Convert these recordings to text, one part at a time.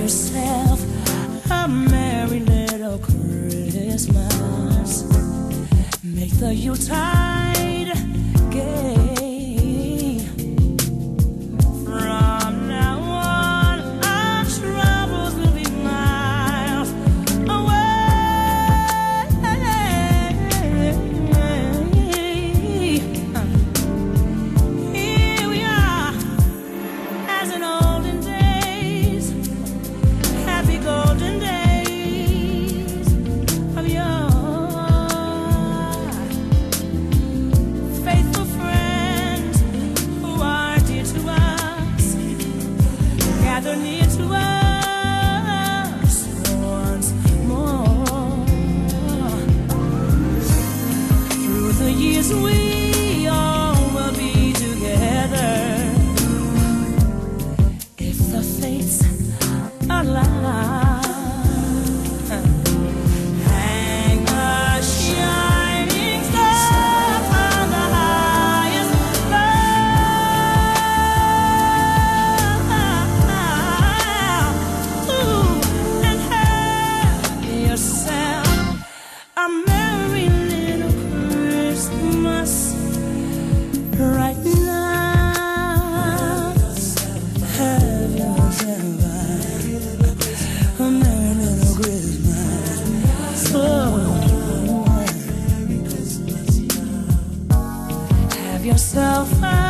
yourself a merry little Christmas. Make the Yuletide gay. The fates allow. Yourself a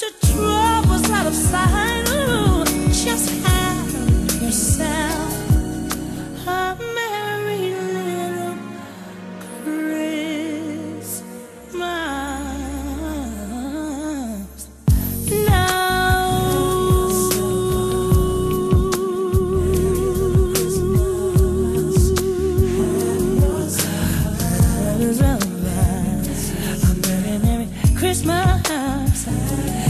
troubles out of sight. Ooh, just have yourself a merry little Christmas. Christmas. Merry, merry. A merry Christmas.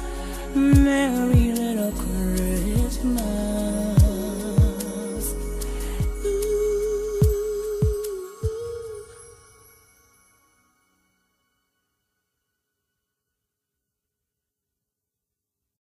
Merry little Christmas.